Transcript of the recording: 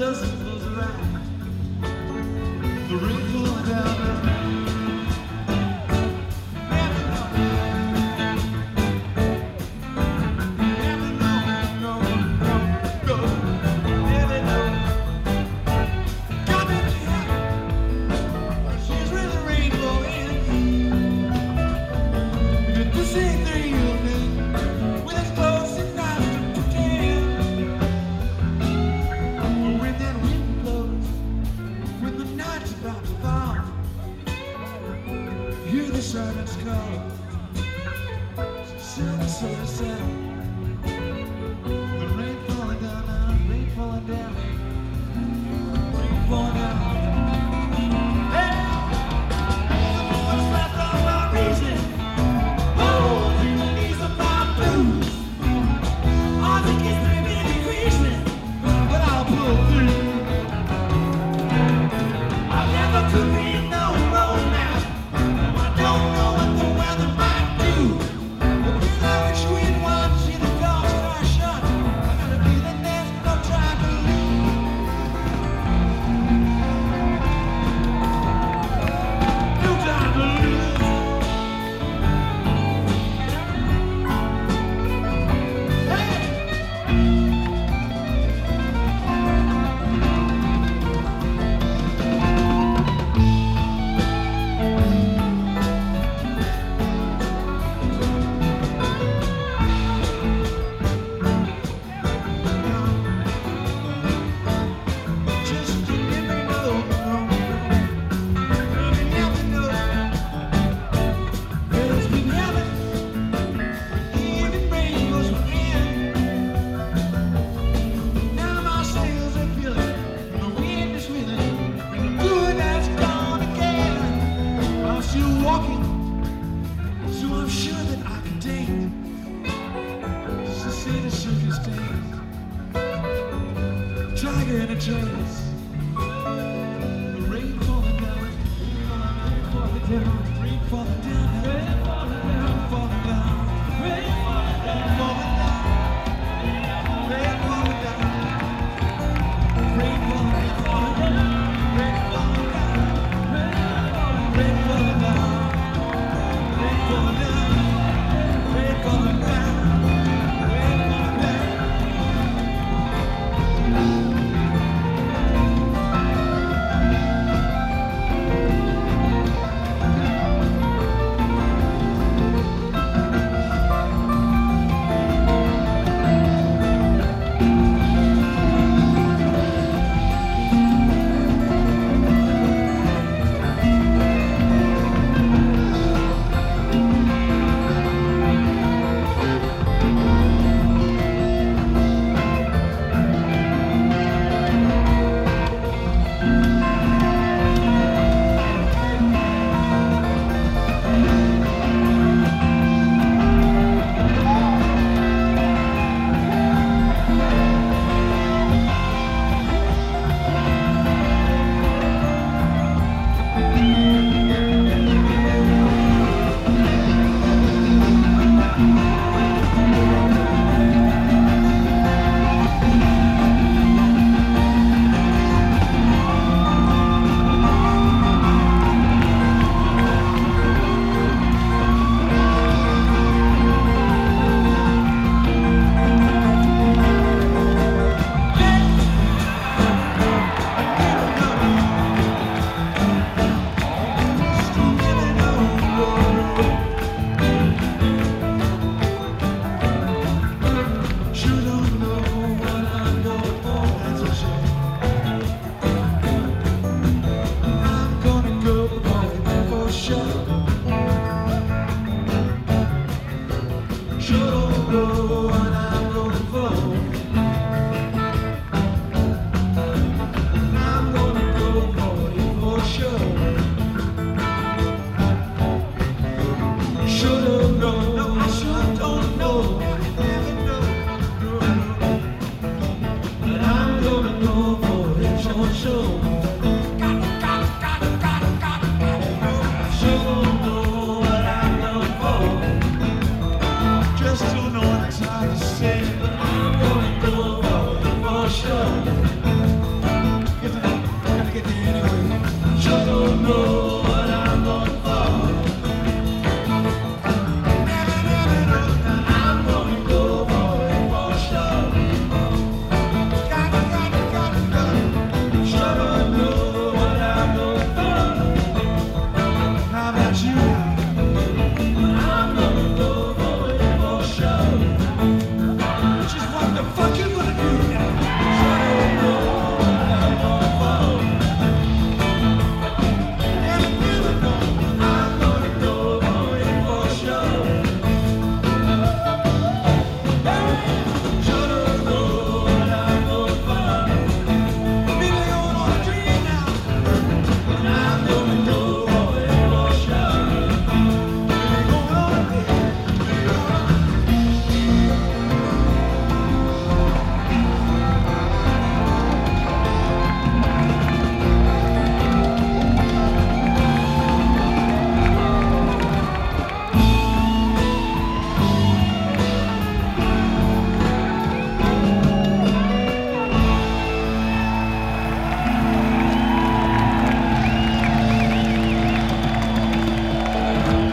doesn't look. The wrinkle down her. listen, the. see. Tiger in a dress.